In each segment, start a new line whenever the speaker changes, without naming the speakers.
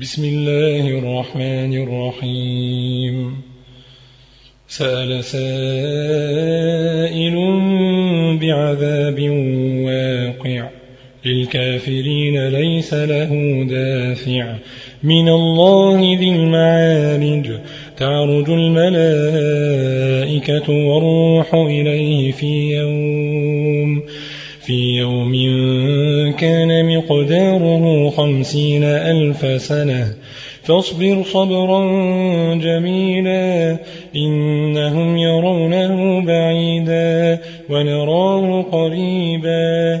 بسم الله الرحمن الرحيم. سأل سائل بعذاب واقع. للكافرين ليس له دافع. من الله ذي المعارج. تعرج الملائكة والروح إليه في يوم في يوم كان مقداره خمسين ألف سنة. فاصبر صبرا جميلا إنهم يرونه بعيدا ونراه قريبا.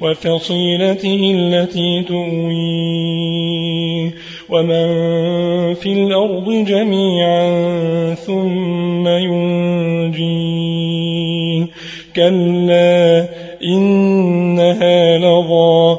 وفصيلته التي تؤويه ومن في الأرض جميعا ثم ينجيه كلا إنها لظى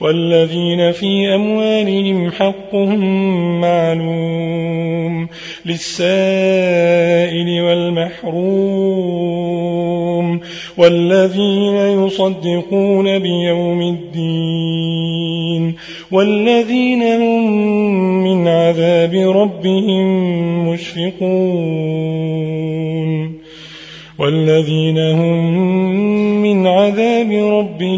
والذين في أموالهم حقهم معلوم للسائل والمحروم والذين يصدقون بيوم الدين والذين هم من عذاب ربهم مشفقون والذين هم من عذاب ربهم